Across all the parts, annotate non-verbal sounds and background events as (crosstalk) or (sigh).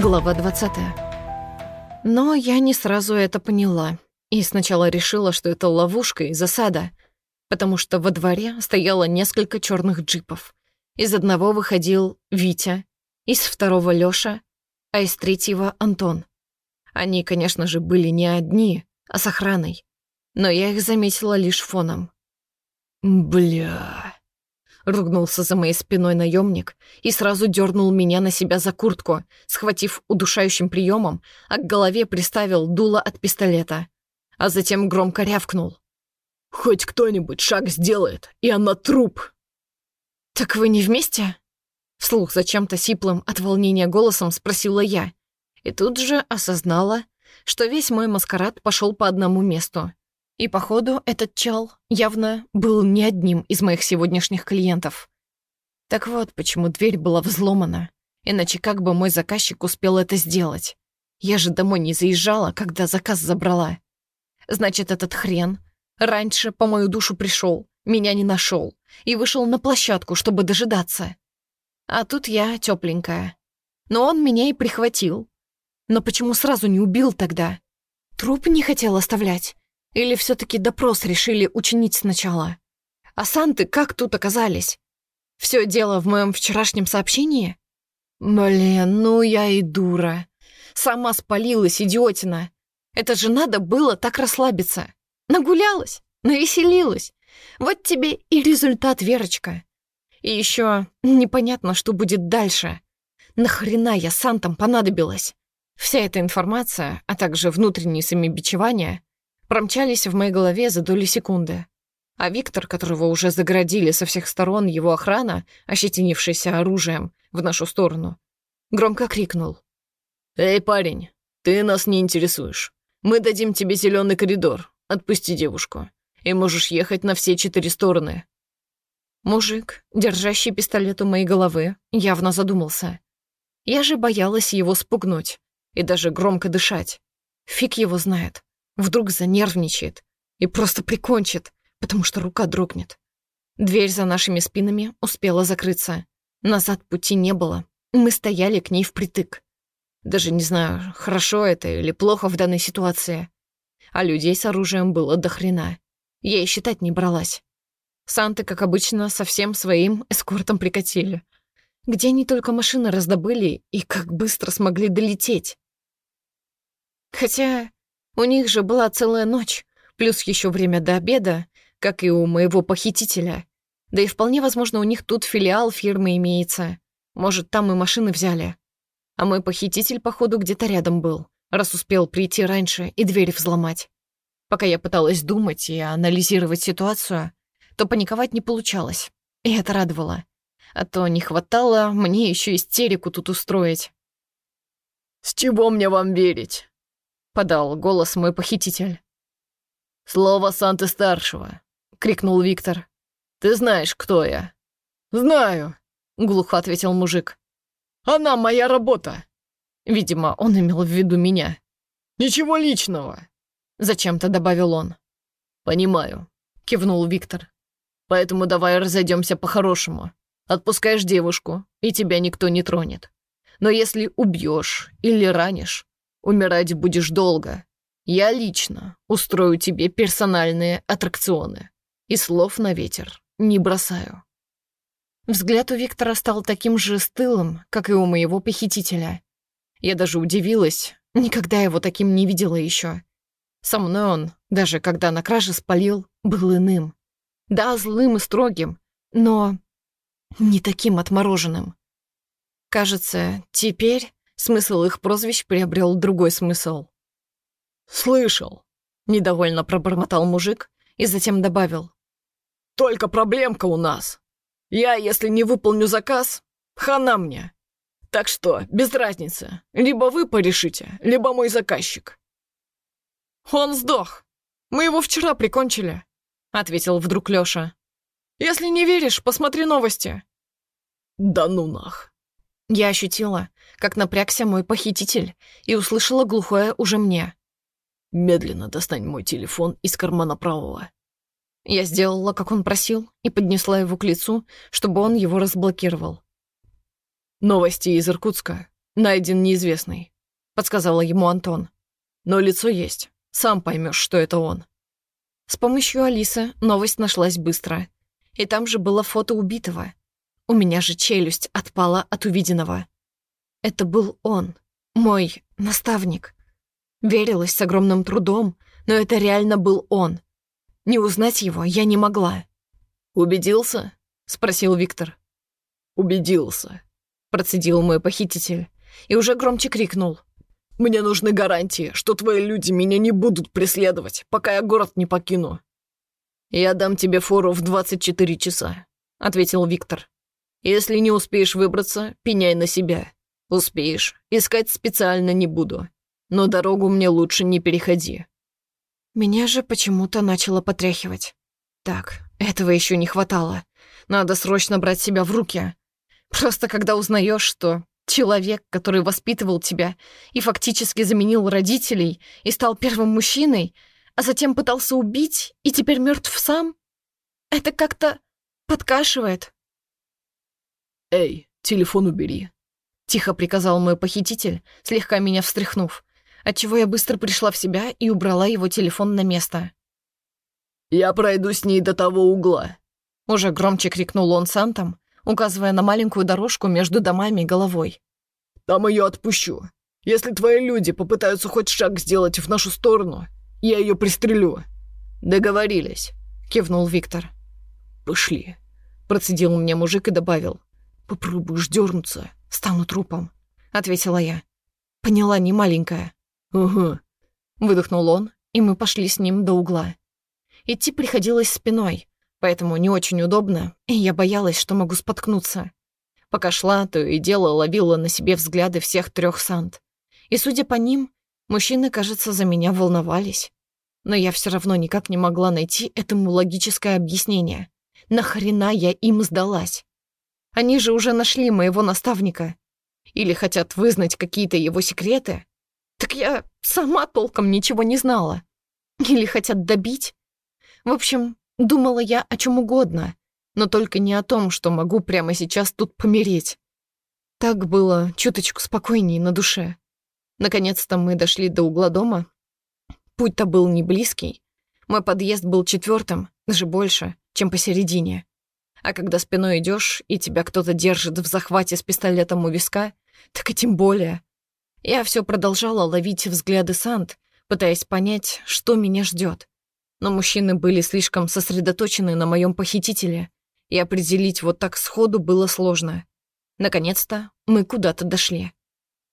Глава 20. Но я не сразу это поняла. И сначала решила, что это ловушка и засада, потому что во дворе стояло несколько черных джипов. Из одного выходил Витя, из второго Лёша, а из третьего Антон. Они, конечно же, были не одни, а с охраной. Но я их заметила лишь фоном. «Бля...» Ругнулся за моей спиной наемник и сразу дернул меня на себя за куртку, схватив удушающим приемом, а к голове приставил дуло от пистолета. А затем громко рявкнул. «Хоть кто-нибудь шаг сделает, и она труп!» «Так вы не вместе?» Вслух зачем-то сиплым от волнения голосом спросила я. И тут же осознала, что весь мой маскарад пошел по одному месту. И, походу, этот чел явно был не одним из моих сегодняшних клиентов. Так вот, почему дверь была взломана. Иначе как бы мой заказчик успел это сделать? Я же домой не заезжала, когда заказ забрала. Значит, этот хрен раньше по мою душу пришел, меня не нашел и вышел на площадку, чтобы дожидаться. А тут я тепленькая. Но он меня и прихватил. Но почему сразу не убил тогда? Труп не хотел оставлять. Или все-таки допрос решили учинить сначала? А санты как тут оказались? Все дело в моем вчерашнем сообщении? Блин, ну я и дура. Сама спалилась, идиотина. Это же надо было так расслабиться. Нагулялась, навеселилась. Вот тебе и результат, Верочка. И еще непонятно, что будет дальше. Нахрена я сантам понадобилась? Вся эта информация, а также внутренние самобичевания промчались в моей голове за доли секунды. А Виктор, которого уже заградили со всех сторон его охрана, ощетинившаяся оружием в нашу сторону, громко крикнул. «Эй, парень, ты нас не интересуешь. Мы дадим тебе зеленый коридор. Отпусти девушку. И можешь ехать на все четыре стороны». Мужик, держащий пистолет у моей головы, явно задумался. Я же боялась его спугнуть и даже громко дышать. Фиг его знает. Вдруг занервничает и просто прикончит, потому что рука дрогнет. Дверь за нашими спинами успела закрыться. Назад пути не было. Мы стояли к ней впритык. Даже не знаю, хорошо это или плохо в данной ситуации. А людей с оружием было до хрена. Я и считать не бралась. Санты, как обычно, со всем своим эскортом прикатили. Где они только машины раздобыли и как быстро смогли долететь. Хотя у них же была целая ночь, плюс еще время до обеда, как и у моего похитителя. Да и вполне возможно, у них тут филиал фирмы имеется. Может, там и машины взяли. А мой похититель, походу, где-то рядом был, раз успел прийти раньше и дверь взломать. Пока я пыталась думать и анализировать ситуацию, то паниковать не получалось. И это радовало. А то не хватало мне еще истерику тут устроить. «С чего мне вам верить?» — подал голос мой похититель. «Слово Санты-старшего», — крикнул Виктор. «Ты знаешь, кто я?» «Знаю», — глухо ответил мужик. «Она моя работа». Видимо, он имел в виду меня. «Ничего личного», — зачем-то добавил он. «Понимаю», — кивнул Виктор. «Поэтому давай разойдемся по-хорошему. Отпускаешь девушку, и тебя никто не тронет. Но если убьешь или ранишь, Умирать будешь долго. Я лично устрою тебе персональные аттракционы. И слов на ветер не бросаю». Взгляд у Виктора стал таким же стылым, как и у моего похитителя. Я даже удивилась, никогда его таким не видела еще. Со мной он, даже когда на краже спалил, был иным. Да, злым и строгим, но не таким отмороженным. Кажется, теперь Смысл их прозвищ приобрел другой смысл. «Слышал», — недовольно пробормотал мужик и затем добавил. «Только проблемка у нас. Я, если не выполню заказ, хана мне. Так что, без разницы, либо вы порешите, либо мой заказчик». «Он сдох. Мы его вчера прикончили», — ответил вдруг Лёша. «Если не веришь, посмотри новости». «Да ну нах». Я ощутила, как напрягся мой похититель, и услышала глухое уже мне. «Медленно достань мой телефон из кармана правого». Я сделала, как он просил, и поднесла его к лицу, чтобы он его разблокировал. «Новости из Иркутска. найден неизвестный», — подсказала ему Антон. «Но лицо есть. Сам поймешь, что это он». С помощью Алисы новость нашлась быстро. И там же было фото убитого. У меня же челюсть отпала от увиденного. Это был он, мой наставник. Верилась с огромным трудом, но это реально был он. Не узнать его я не могла. «Убедился?» — спросил Виктор. «Убедился», — процедил мой похититель и уже громче крикнул. «Мне нужны гарантии, что твои люди меня не будут преследовать, пока я город не покину». «Я дам тебе фору в 24 часа», — ответил Виктор. «Если не успеешь выбраться, пеняй на себя. Успеешь, искать специально не буду. Но дорогу мне лучше не переходи». Меня же почему-то начало потряхивать. Так, этого еще не хватало. Надо срочно брать себя в руки. Просто когда узнаешь, что человек, который воспитывал тебя и фактически заменил родителей и стал первым мужчиной, а затем пытался убить и теперь мертв сам, это как-то подкашивает. «Эй, телефон убери», — тихо приказал мой похититель, слегка меня встряхнув, отчего я быстро пришла в себя и убрала его телефон на место. «Я пройду с ней до того угла», — уже громче крикнул он Сантом, указывая на маленькую дорожку между домами головой. «Там ее отпущу. Если твои люди попытаются хоть шаг сделать в нашу сторону, я ее пристрелю». «Договорились», — кивнул Виктор. «Пошли», — процедил мне мужик и добавил. «Попробуешь дернуться, стану трупом», — ответила я. «Поняла, не маленькая». «Угу», — выдохнул он, и мы пошли с ним до угла. Идти приходилось спиной, поэтому не очень удобно, и я боялась, что могу споткнуться. Пока шла, то и дело ловила на себе взгляды всех трех сант. И, судя по ним, мужчины, кажется, за меня волновались. Но я все равно никак не могла найти этому логическое объяснение. Нахрена я им сдалась? Они же уже нашли моего наставника. Или хотят вызнать какие-то его секреты? Так я сама толком ничего не знала. Или хотят добить? В общем, думала я о чем угодно, но только не о том, что могу прямо сейчас тут помереть. Так было чуточку спокойнее на душе. Наконец-то мы дошли до угла дома. Путь-то был не близкий. Мой подъезд был четвертым, даже больше, чем посередине. А когда спиной идешь и тебя кто-то держит в захвате с пистолетом у виска, так и тем более. Я все продолжала ловить взгляды Сант, пытаясь понять, что меня ждет. Но мужчины были слишком сосредоточены на моем похитителе, и определить вот так сходу было сложно. Наконец-то мы куда-то дошли.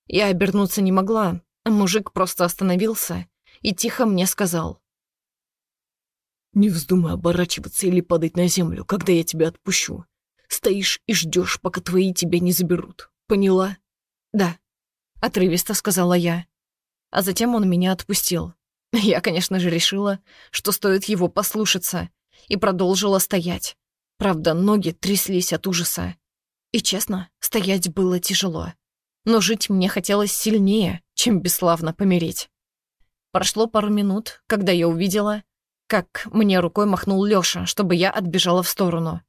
Я обернуться не могла, а мужик просто остановился и тихо мне сказал. «Не вздумай оборачиваться или падать на землю, когда я тебя отпущу. Стоишь и ждешь, пока твои тебя не заберут. Поняла?» «Да», — отрывисто сказала я. А затем он меня отпустил. (laughs) Я, конечно же, решила, что стоит его послушаться, и продолжила стоять. Правда, ноги тряслись от ужаса. И, честно, стоять было тяжело. Но жить мне хотелось сильнее, чем бесславно помереть. Прошло пару минут, когда я увидела, как мне рукой махнул Лёша, чтобы я отбежала в сторону.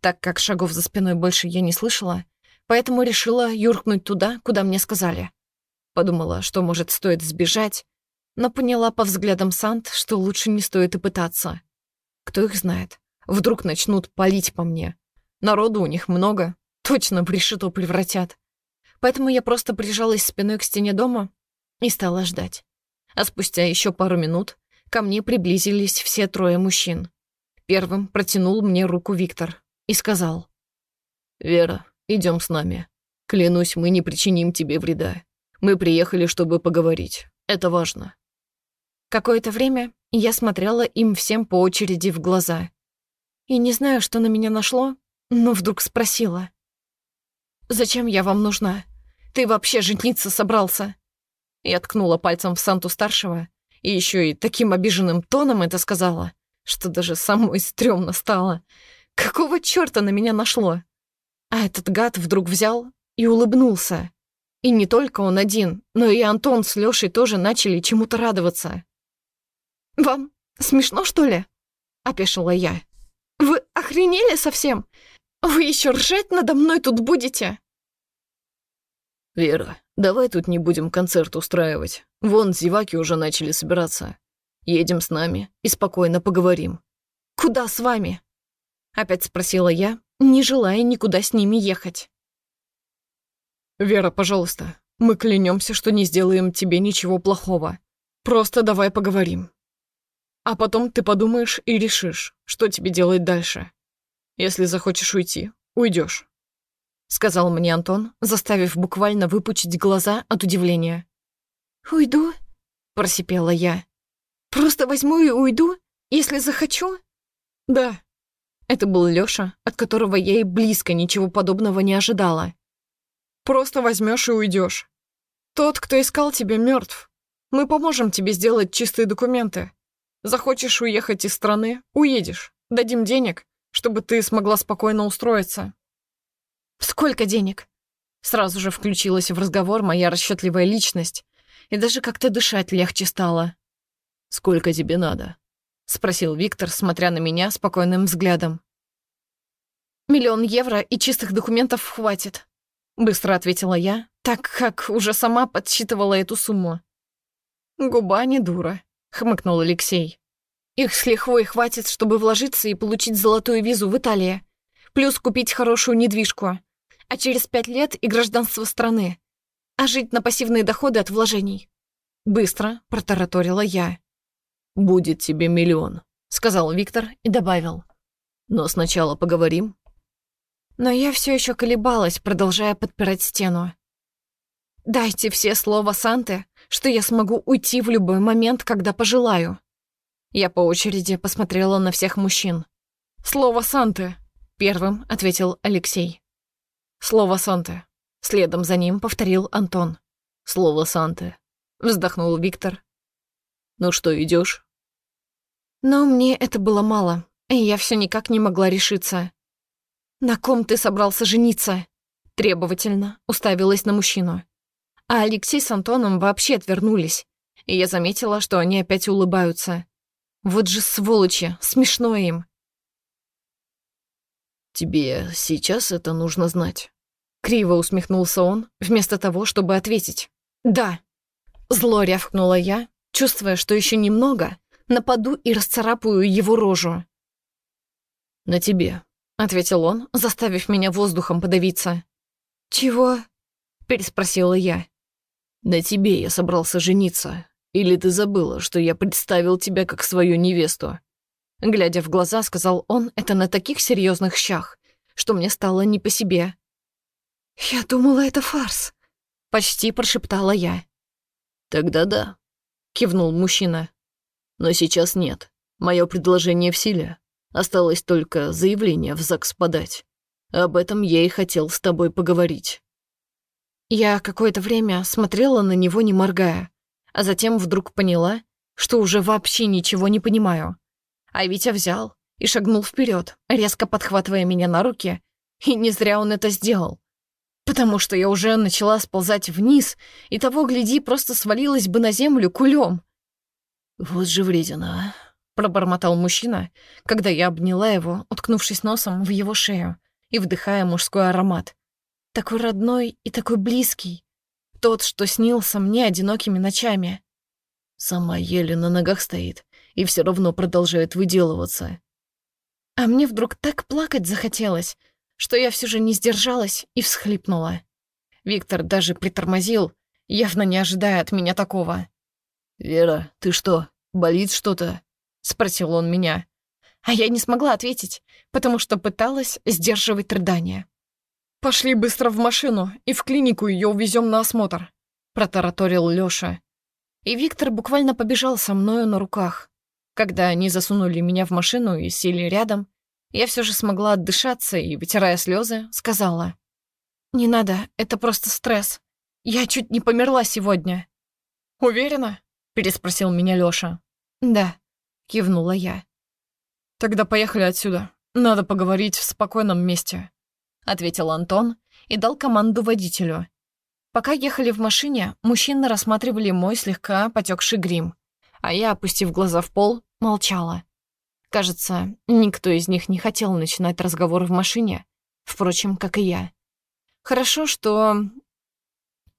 Так как шагов за спиной больше я не слышала, поэтому решила юркнуть туда, куда мне сказали. Подумала, что, может, стоит сбежать, но поняла по взглядам Сант, что лучше не стоит и пытаться. Кто их знает, вдруг начнут палить по мне. Народу у них много, точно в решето превратят. Поэтому я просто прижалась спиной к стене дома и стала ждать. А спустя еще пару минут ко мне приблизились все трое мужчин. Первым протянул мне руку Виктор и сказал. «Вера, идем с нами. Клянусь, мы не причиним тебе вреда. Мы приехали, чтобы поговорить. Это важно». Какое-то время я смотрела им всем по очереди в глаза. И не знаю, что на меня нашло, но вдруг спросила. «Зачем я вам нужна? Ты вообще жениться собрался?» Я ткнула пальцем в Санту-старшего и еще и таким обиженным тоном это сказала, что даже самой стрёмно стало. Какого чёрта на меня нашло? А этот гад вдруг взял и улыбнулся. И не только он один, но и Антон с Лёшей тоже начали чему-то радоваться. «Вам смешно, что ли?» — опешила я. «Вы охренели совсем? Вы еще ржать надо мной тут будете?» «Вера, давай тут не будем концерт устраивать. Вон зеваки уже начали собираться. Едем с нами и спокойно поговорим». «Куда с вами?» Опять спросила я, не желая никуда с ними ехать. «Вера, пожалуйста, мы клянемся, что не сделаем тебе ничего плохого. Просто давай поговорим. А потом ты подумаешь и решишь, что тебе делать дальше. Если захочешь уйти, уйдешь. Сказал мне Антон, заставив буквально выпучить глаза от удивления. «Уйду?» — просипела я. «Просто возьму и уйду, если захочу?» «Да». Это был Лёша, от которого я и близко ничего подобного не ожидала. Просто возьмешь и уйдешь. Тот, кто искал тебя, мертв. Мы поможем тебе сделать чистые документы. Захочешь уехать из страны — уедешь. Дадим денег, чтобы ты смогла спокойно устроиться». «Сколько денег?» Сразу же включилась в разговор моя расчетливая личность, и даже как-то дышать легче стало. «Сколько тебе надо?» — спросил Виктор, смотря на меня спокойным взглядом. «Миллион евро и чистых документов хватит», Быстро ответила я, так как уже сама подсчитывала эту сумму. «Губа не дура», — хмыкнул Алексей. «Их с лихвой хватит, чтобы вложиться и получить золотую визу в Италии, плюс купить хорошую недвижку, а через пять лет и гражданство страны, а жить на пассивные доходы от вложений». Быстро протараторила я. «Будет тебе миллион», — сказал Виктор и добавил. «Но сначала поговорим но я все еще колебалась, продолжая подпирать стену. «Дайте все слова Санты, что я смогу уйти в любой момент, когда пожелаю». Я по очереди посмотрела на всех мужчин. «Слово Санты», — первым ответил Алексей. «Слово Санты». Следом за ним повторил Антон. «Слово Санты», — вздохнул Виктор. «Ну что, идешь? Но мне это было мало, и я все никак не могла решиться. «На ком ты собрался жениться?» Требовательно уставилась на мужчину. А Алексей с Антоном вообще отвернулись, и я заметила, что они опять улыбаются. Вот же сволочи, смешно им. «Тебе сейчас это нужно знать?» Криво усмехнулся он, вместо того, чтобы ответить. «Да». Зло рявкнула я, чувствуя, что еще немного, нападу и расцарапаю его рожу. «На тебе», — ответил он, заставив меня воздухом подавиться. «Чего?» — переспросила я. «На тебе я собрался жениться. Или ты забыла, что я представил тебя как свою невесту?» Глядя в глаза, сказал он это на таких серьезных щах, что мне стало не по себе. «Я думала, это фарс», — почти прошептала я. «Тогда да», — кивнул мужчина. «Но сейчас нет. Мое предложение в силе. Осталось только заявление в ЗАГС подать. Об этом я и хотел с тобой поговорить». Я какое-то время смотрела на него, не моргая, а затем вдруг поняла, что уже вообще ничего не понимаю. А Витя взял и шагнул вперед, резко подхватывая меня на руки, и не зря он это сделал. Потому что я уже начала сползать вниз, и того, гляди, просто свалилась бы на землю кулем. «Вот же вредина, а!» пробормотал мужчина, когда я обняла его, уткнувшись носом в его шею и вдыхая мужской аромат. Такой родной и такой близкий. Тот, что снился мне одинокими ночами. Сама еле на ногах стоит и все равно продолжает выделываться. А мне вдруг так плакать захотелось, что я все же не сдержалась и всхлипнула. Виктор даже притормозил, явно не ожидая от меня такого. «Вера, ты что, болит что-то?» — спросил он меня. А я не смогла ответить, потому что пыталась сдерживать рыдания. «Пошли быстро в машину, и в клинику ее увезем на осмотр», — протараторил Лёша. И Виктор буквально побежал со мною на руках. Когда они засунули меня в машину и сели рядом, я все же смогла отдышаться и, вытирая слезы, сказала. «Не надо, это просто стресс. Я чуть не померла сегодня». «Уверена?» — переспросил меня Лёша. «Да», — кивнула я. «Тогда поехали отсюда. Надо поговорить в спокойном месте», — ответил Антон и дал команду водителю. Пока ехали в машине, мужчины рассматривали мой слегка потекший грим, а я, опустив глаза в пол, молчала. Кажется, никто из них не хотел начинать разговор в машине, впрочем, как и я. Хорошо, что...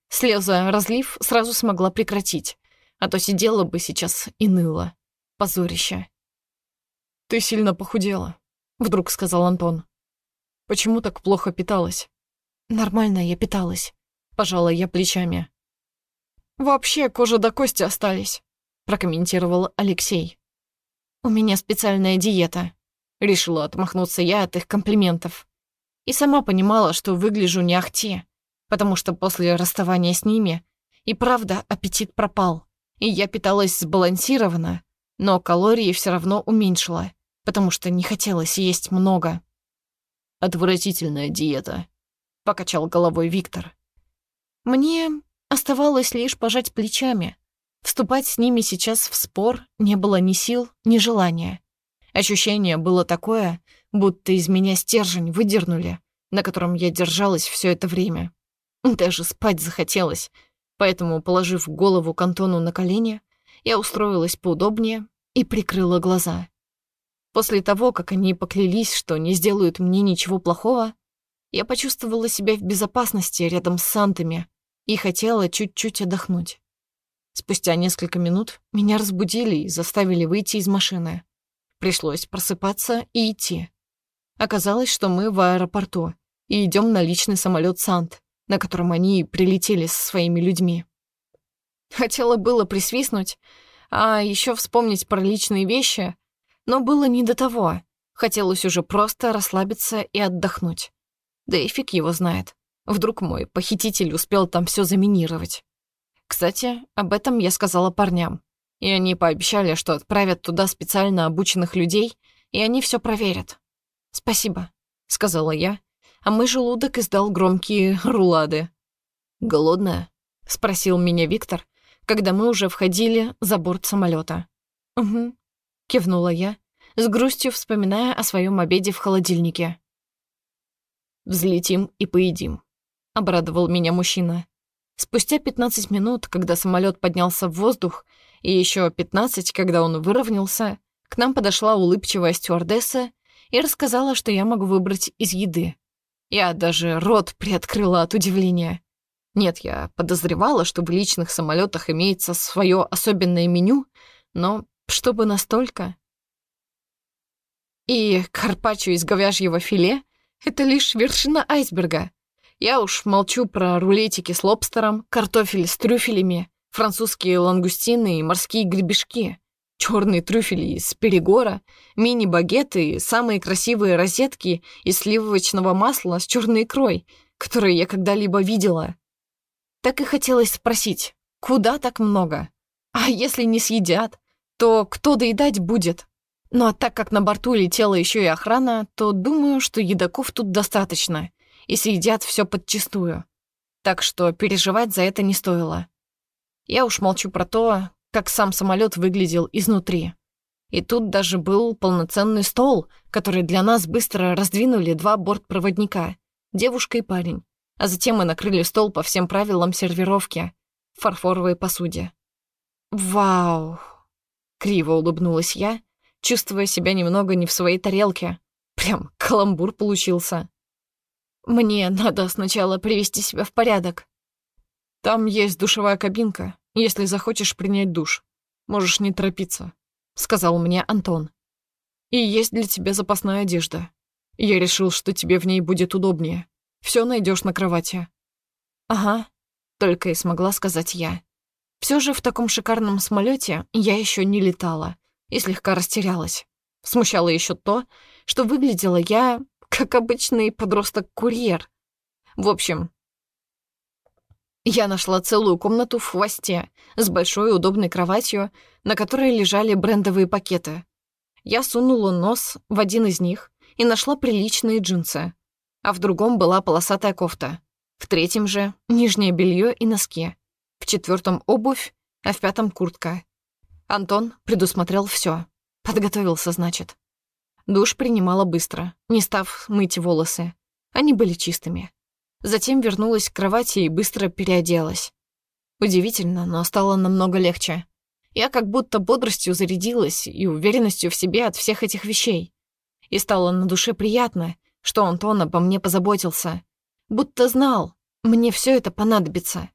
Слеза разлив сразу смогла прекратить, а то сидела бы сейчас и ныла. Позорище. «Ты сильно похудела», — вдруг сказал Антон. «Почему так плохо питалась?» «Нормально я питалась», — пожала я плечами. «Вообще кожа до кости остались», — прокомментировал Алексей. «У меня специальная диета», — решила отмахнуться я от их комплиментов. И сама понимала, что выгляжу не ахти, потому что после расставания с ними и правда аппетит пропал, и я питалась сбалансированно, но калории все равно уменьшила, потому что не хотелось есть много. «Отвратительная диета», — покачал головой Виктор. Мне оставалось лишь пожать плечами. Вступать с ними сейчас в спор не было ни сил, ни желания. Ощущение было такое, будто из меня стержень выдернули, на котором я держалась все это время. Даже спать захотелось, поэтому, положив голову к Антону на колени, я устроилась поудобнее и прикрыла глаза. После того, как они поклялись, что не сделают мне ничего плохого, я почувствовала себя в безопасности рядом с Сантами и хотела чуть-чуть отдохнуть. Спустя несколько минут меня разбудили и заставили выйти из машины. Пришлось просыпаться и идти. Оказалось, что мы в аэропорту и идем на личный самолет Сант, на котором они прилетели со своими людьми. Хотела было присвистнуть, а еще вспомнить про личные вещи, но было не до того. Хотелось уже просто расслабиться и отдохнуть. Да и фиг его знает. Вдруг мой похититель успел там все заминировать. Кстати, об этом я сказала парням. И они пообещали, что отправят туда специально обученных людей, и они все проверят. «Спасибо», — сказала я, а мой желудок издал громкие рулады. «Голодная?» — спросил меня Виктор, когда мы уже входили за борт самолета. «Угу», — кивнула я, с грустью вспоминая о своем обеде в холодильнике. «Взлетим и поедим», — обрадовал меня мужчина. Спустя 15 минут, когда самолет поднялся в воздух, и еще 15, когда он выровнялся, к нам подошла улыбчивая стюардесса и рассказала, что я могу выбрать из еды. Я даже рот приоткрыла от удивления. Нет, я подозревала, что в личных самолетах имеется свое особенное меню, но чтобы настолько... И карпаччо из говяжьего филе — это лишь вершина айсберга. Я уж молчу про рулетики с лобстером, картофель с трюфелями, французские лангустины и морские гребешки, черные трюфели из перегора, мини-багеты и самые красивые розетки из сливочного масла с черной икрой, которые я когда-либо видела. Так и хотелось спросить, куда так много? А если не съедят, то кто доедать будет? Ну а так как на борту летела еще и охрана, то думаю, что едоков тут достаточно, и съедят все подчистую. Так что переживать за это не стоило. Я уж молчу про то, как сам самолет выглядел изнутри. И тут даже был полноценный стол, который для нас быстро раздвинули два бортпроводника, девушка и парень а затем мы накрыли стол по всем правилам сервировки в фарфоровой посуде. «Вау!» — криво улыбнулась я, чувствуя себя немного не в своей тарелке. Прям каламбур получился. «Мне надо сначала привести себя в порядок». «Там есть душевая кабинка, если захочешь принять душ. Можешь не торопиться», — сказал мне Антон. «И есть для тебя запасная одежда. Я решил, что тебе в ней будет удобнее. Все найдешь на кровати». «Ага», — только и смогла сказать я. Все же в таком шикарном самолете я еще не летала и слегка растерялась. Смущало еще то, что выглядела я как обычный подросток-курьер. В общем, я нашла целую комнату в хвосте с большой удобной кроватью, на которой лежали брендовые пакеты. Я сунула нос в один из них и нашла приличные джинсы а в другом была полосатая кофта. В третьем же — нижнее белье и носки. В четвертом — обувь, а в пятом — куртка. Антон предусмотрел все. Подготовился, значит. Душ принимала быстро, не став мыть волосы. Они были чистыми. Затем вернулась к кровати и быстро переоделась. Удивительно, но стало намного легче. Я как будто бодростью зарядилась и уверенностью в себе от всех этих вещей. И стало на душе приятно, что Антон обо мне позаботился. Будто знал, мне все это понадобится.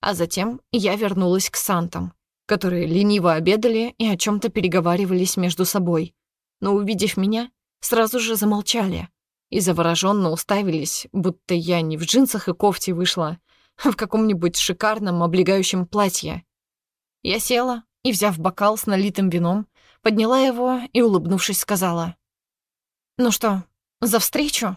А затем я вернулась к Сантам, которые лениво обедали и о чем то переговаривались между собой. Но, увидев меня, сразу же замолчали и завороженно уставились, будто я не в джинсах и кофте вышла, а в каком-нибудь шикарном облегающем платье. Я села и, взяв бокал с налитым вином, подняла его и, улыбнувшись, сказала. «Ну что, за встречу?»